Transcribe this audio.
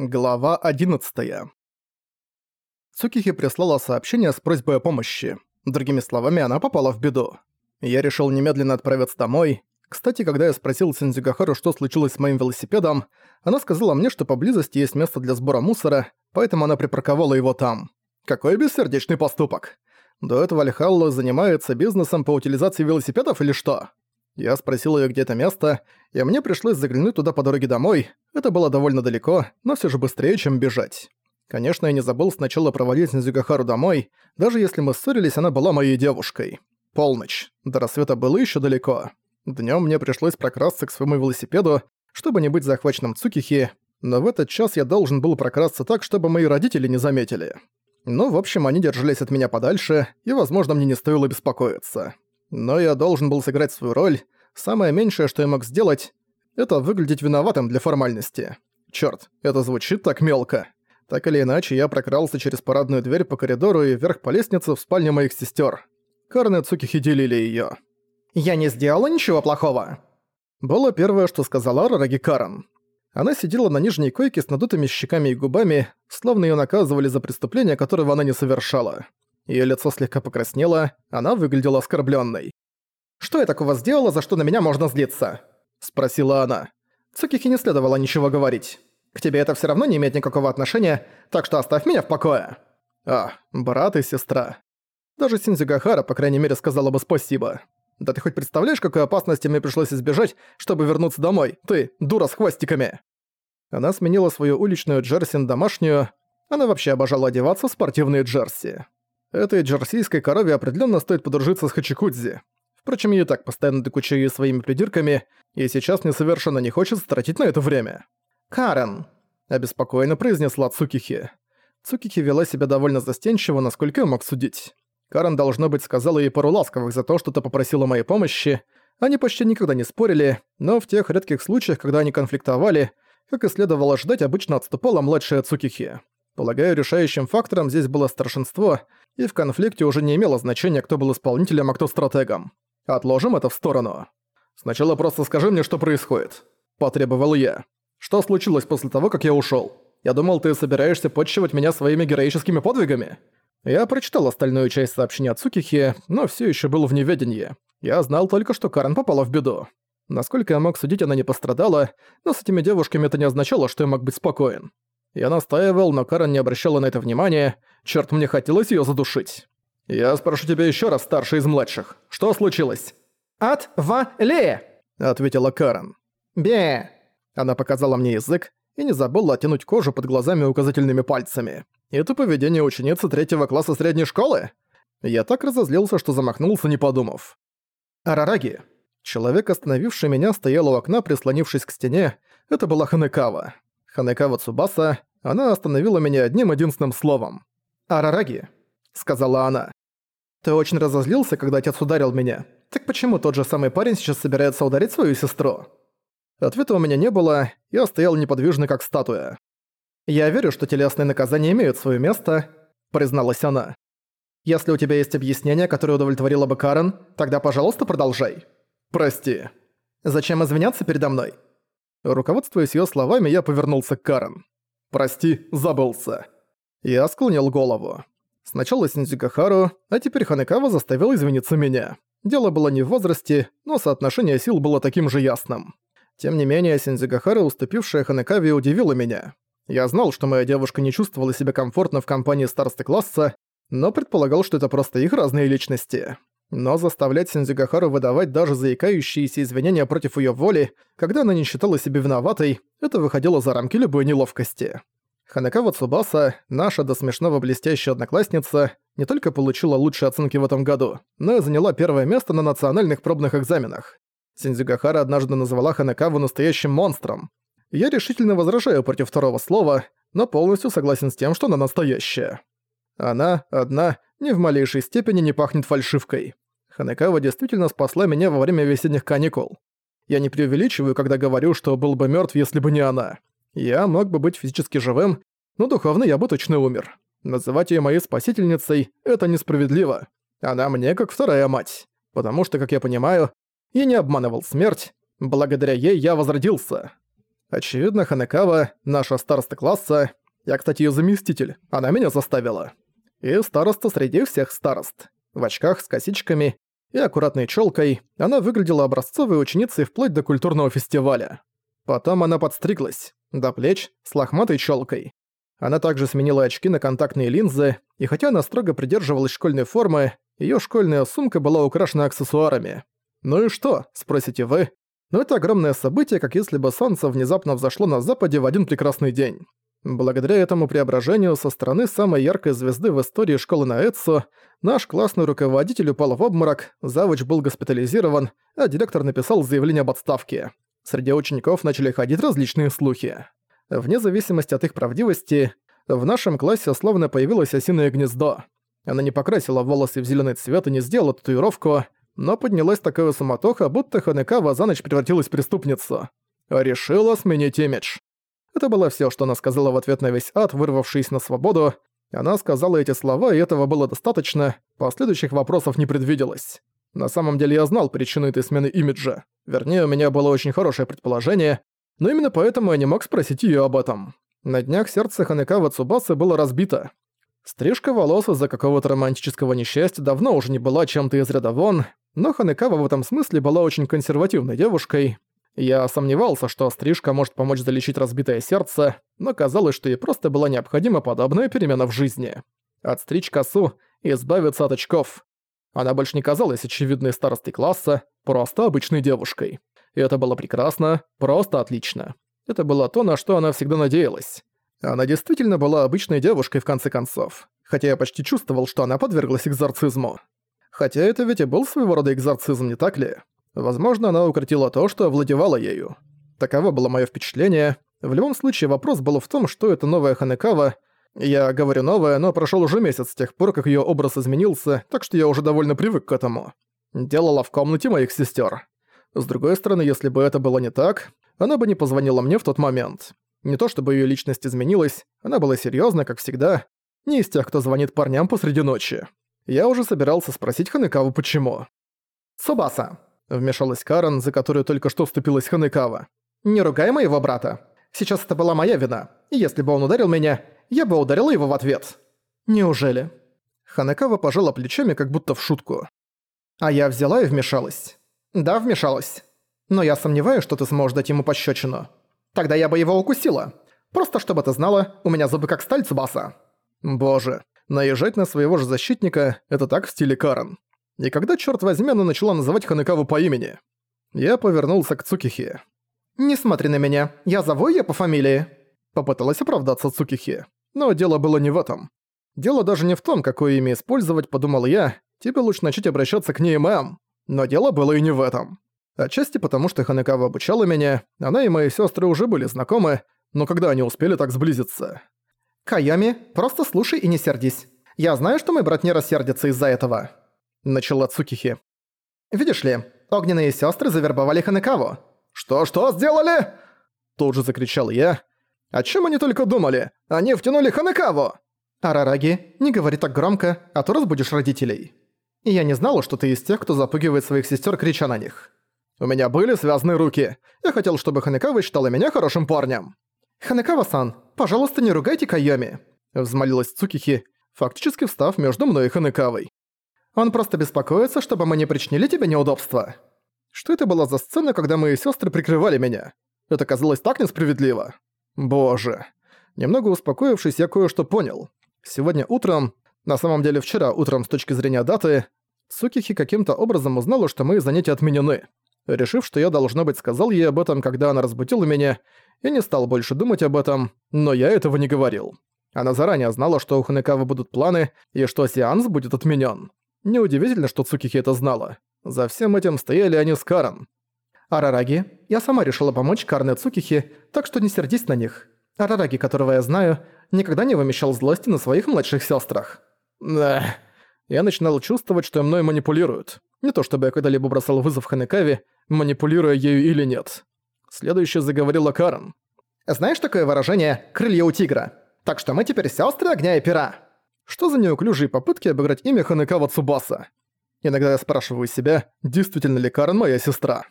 Глава 11. Цукихи прислала сообщение с просьбой о помощи. Другими словами, она попала в беду. Я решил немедленно отправиться домой. Кстати, когда я спросил Синдзюгахару, что случилось с моим велосипедом, она сказала мне, что поблизости есть место для сбора мусора, поэтому она припарковала его там. Какой бессердечный поступок. До этого Альхалло занимается бизнесом по утилизации велосипедов или что? Я спросил её, где это место, и мне пришлось заглянуть туда по дороге домой. Это было довольно далеко, но всё же быстрее, чем бежать. Конечно, я не забыл сначала проводить Низюгахару домой. Даже если мы ссорились, она была моей девушкой. Полночь. До рассвета было ещё далеко. Днём мне пришлось прокрасться к своему велосипеду, чтобы не быть захваченным Цукихи, но в этот час я должен был прокрасться так, чтобы мои родители не заметили. Ну, в общем, они держались от меня подальше, и, возможно, мне не стоило беспокоиться. Но я должен был сыграть свою роль. Самое меньшее, что я мог сделать, это выглядеть виноватым для формальности. Чёрт, это звучит так мелко. Так или иначе, я прокрался через парадную дверь по коридору и вверх по лестнице в спальню моих сестер. Карн и Цукихи делили её. «Я не сделала ничего плохого!» Было первое, что сказала Рараги Карен. Она сидела на нижней койке с надутыми щеками и губами, словно её наказывали за преступление, которого она не совершала. Её лицо слегка покраснело, она выглядела оскорблённой. «Что я такого сделала, за что на меня можно злиться?» – спросила она. Цукихи не следовало ничего говорить. «К тебе это всё равно не имеет никакого отношения, так что оставь меня в покое». А, брат и сестра. Даже Синзюгахара, по крайней мере, сказала бы спасибо. Да ты хоть представляешь, какой опасности мне пришлось избежать, чтобы вернуться домой? Ты, дура с хвостиками!» Она сменила свою уличную джерси на домашнюю. Она вообще обожала одеваться в спортивные джерси. Этой джерсийской корове определенно стоит подружиться с Хачикудзи. Впрочем, я и так постоянно докучаю ей своими придирками, и сейчас мне совершенно не хочется тратить на это время. «Карен!» – обеспокоенно произнесла Цукихи. Цукихи вела себя довольно застенчиво, насколько я мог судить. Карен, должно быть, сказала ей пару ласковых за то, что ты попросила моей помощи. Они почти никогда не спорили, но в тех редких случаях, когда они конфликтовали, как и следовало ждать, обычно отступала младшая Цукихи. Полагаю, решающим фактором здесь было старшинство, и в конфликте уже не имело значения, кто был исполнителем, а кто стратегом. Отложим это в сторону. Сначала просто скажи мне, что происходит. Потребовал я. Что случилось после того, как я ушёл? Я думал, ты собираешься подчивать меня своими героическими подвигами. Я прочитал остальную часть сообщения от Цукихи, но всё ещё был в неведении. Я знал только, что Карен попала в беду. Насколько я мог судить, она не пострадала, но с этими девушками это не означало, что я мог быть спокоен. Я настаивал, но Карен не обращала на это внимания. Черт, мне хотелось её задушить. «Я спрошу тебя ещё раз, старший из младших. Что случилось?» «От ва ле!» — ответила Карен. «Бе!» Она показала мне язык и не забыла оттянуть кожу под глазами указательными пальцами. Это поведение ученицы третьего класса средней школы? Я так разозлился, что замахнулся, не подумав. «Арараги!» Человек, остановивший меня, стоял у окна, прислонившись к стене. Это была Ханекава. Ханекава Цубаса, она остановила меня одним единственным словом. «Арараги», — сказала она. «Ты очень разозлился, когда отец ударил меня. Так почему тот же самый парень сейчас собирается ударить свою сестру?» Ответа у меня не было, я стоял неподвижно, как статуя. «Я верю, что телесные наказания имеют свое место», — призналась она. «Если у тебя есть объяснение, которое удовлетворило бы Карен, тогда, пожалуйста, продолжай». «Прости». «Зачем извиняться передо мной?» Руководствуясь её словами, я повернулся к Карен. «Прости, забылся». Я склонил голову. Сначала Синдзюгахару, а теперь Ханекава заставил извиниться меня. Дело было не в возрасте, но соотношение сил было таким же ясным. Тем не менее, Синдзюгахара, уступившая Ханекаве, удивила меня. Я знал, что моя девушка не чувствовала себя комфортно в компании старосты класса, но предполагал, что это просто их разные личности. Но заставлять Синдзюгахару выдавать даже заикающиеся извинения против её воли, когда она не считала себя виноватой, это выходило за рамки любой неловкости. Ханекава Цубаса, наша до смешного блестящая одноклассница, не только получила лучшие оценки в этом году, но и заняла первое место на национальных пробных экзаменах. Синдзюгахара однажды назвала Ханекаву настоящим монстром. Я решительно возражаю против второго слова, но полностью согласен с тем, что она настоящая. Она, одна, ни в малейшей степени не пахнет фальшивкой. Ханекава действительно спасла меня во время весенних каникул. Я не преувеличиваю, когда говорю, что был бы мертв, если бы не она. Я мог бы быть физически живым, но духовно я бы точно умер. Называть ее моей спасительницей – это несправедливо. Она мне как вторая мать. Потому что, как я понимаю, я не обманывал смерть. Благодаря ей я возродился. Очевидно, Ханекава, наша староста класса, я, кстати, ее заместитель, она меня заставила. И староста среди всех старост. В очках с косичками и аккуратной челкой она выглядела образцовой ученицей вплоть до культурного фестиваля. Потом она подстриглась, до плеч, с лохматой челкой. Она также сменила очки на контактные линзы, и хотя она строго придерживалась школьной формы, её школьная сумка была украшена аксессуарами. «Ну и что?» – спросите вы. Но это огромное событие, как если бы солнце внезапно взошло на западе в один прекрасный день. Благодаря этому преображению со стороны самой яркой звезды в истории школы на Эдсо, наш классный руководитель упал в обморок, завуч был госпитализирован, а директор написал заявление об отставке. Среди учеников начали ходить различные слухи. Вне зависимости от их правдивости, в нашем классе словно появилось осиное гнездо. Она не покрасила волосы в зеленый цвет и не сделала татуировку, но поднялась такая суматоха, будто Ханекава за ночь превратилась в преступницу. Решила сменить имидж. Это было все, что она сказала в ответ на весь ад, вырвавшись на свободу. Она сказала эти слова, и этого было достаточно, последующих вопросов не предвиделось. На самом деле я знал причину этой смены имиджа. Вернее, у меня было очень хорошее предположение, но именно поэтому я не мог спросить её об этом. На днях сердце Ханекава Цубасы было разбито. Стрижка волос из-за какого-то романтического несчастья давно уже не была чем-то из ряда вон, но Ханекава в этом смысле была очень консервативной девушкой. Я сомневался, что стрижка может помочь залечить разбитое сердце, но казалось, что ей просто была необходима подобная перемена в жизни. Отстричь косу и избавиться от очков. Она больше не казалась очевидной старостой класса, просто обычной девушкой. И это было прекрасно, просто отлично. Это было то, на что она всегда надеялась. Она действительно была обычной девушкой в конце концов, хотя я почти чувствовал, что она подверглась экзорцизму. Хотя это ведь и был своего рода экзорцизм, не так ли? Возможно, она укротила то, что овладевала ею. Таково было мое впечатление. В любом случае, вопрос был в том, что это новая Ханекава. Я говорю новая, но прошел уже месяц с тех пор, как ее образ изменился, так что я уже довольно привык к этому. Делала в комнате моих сестер. С другой стороны, если бы это было не так, она бы не позвонила мне в тот момент. Не то чтобы ее личность изменилась, она была серьезна, как всегда, не из тех, кто звонит парням посреди ночи. Я уже собирался спросить Ханекаву почему. «Субаса», — вмешалась Карен, за которую только что вступилась Ханекава. «Не ругай моего брата. Сейчас это была моя вина. И если бы он ударил меня, я бы ударила его в ответ». «Неужели?» Ханекава пожала плечами, как будто в шутку. А я взяла и вмешалась. «Да, вмешалась. Но я сомневаюсь, что ты сможешь дать ему пощечину. Тогда я бы его укусила. Просто чтобы ты знала, у меня зубы как сталь Цубаса». Боже, наезжать на своего же защитника – это так в стиле Карен. И когда, черт возьми, она начала называть Ханекаву по имени? Я повернулся к Цукихи. «Не смотри на меня, я зову её по фамилии». Попыталась оправдаться Цукихи. Но дело было не в этом. Дело даже не в том, какое имя использовать, подумал я. Тебе лучше начать обращаться к ней, мэм. Но дело было и не в этом. Отчасти потому, что Ханекава обучала меня, она и мои сестры уже были знакомы, но когда они успели так сблизиться? «Кайоми, просто слушай и не сердись. Я знаю, что мой брат не рассердится из-за этого», — начала Цукихи. «Видишь ли, огненные сестры завербовали Ханекаву». «Что-что сделали?» Тут же закричал я. «О чем они только думали? Они втянули Ханекаву!» «Арараги, не говори так громко, а то разбудишь родителей». И я не знала, что ты из тех, кто запугивает своих сестер, крича на них. У меня были связаны руки. Я хотел, чтобы Ханекава считала меня хорошим парнем. «Ханекава-сан, пожалуйста, не ругайте Кайоми», — взмолилась Цукихи, фактически встав между мной и Ханекавой. «Он просто беспокоится, чтобы мы не причинили тебе неудобства». Что это была за сцена, когда мои сестры прикрывали меня? Это казалось так несправедливо. Боже. Немного успокоившись, я кое-что понял. Сегодня утром на самом деле вчера утром с точки зрения даты, Сукихи каким-то образом узнала, что мои занятия отменены. Решив, что я, должно быть, сказал ей об этом, когда она разбудила меня, я не стал больше думать об этом, но я этого не говорил. Она заранее знала, что у Ханекавы будут планы и что сеанс будет отменен. Неудивительно, что Цукихи это знала. За всем этим стояли они с Карен. «Арараги, я сама решила помочь Карне Цукихи, так что не сердись на них. Арараги, которого я знаю, никогда не вымещал злости на своих младших сестрах. Да. Я начинал чувствовать, что мной манипулируют. Не то чтобы я когда-либо бросал вызов Ханекаве, манипулируя ею или нет. Следующее заговорила Карен. «Знаешь такое выражение «крылья у тигра»? Так что мы теперь сестры огня и пера». Что за неуклюжие попытки обыграть имя Ханекава Цубаса? Иногда я спрашиваю себя, действительно ли Карен моя сестра.